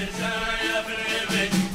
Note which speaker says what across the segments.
Speaker 1: desire of everything.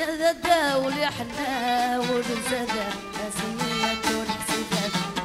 Speaker 1: إحنا ذا ولحنا ونزاد اسمية ونحسدها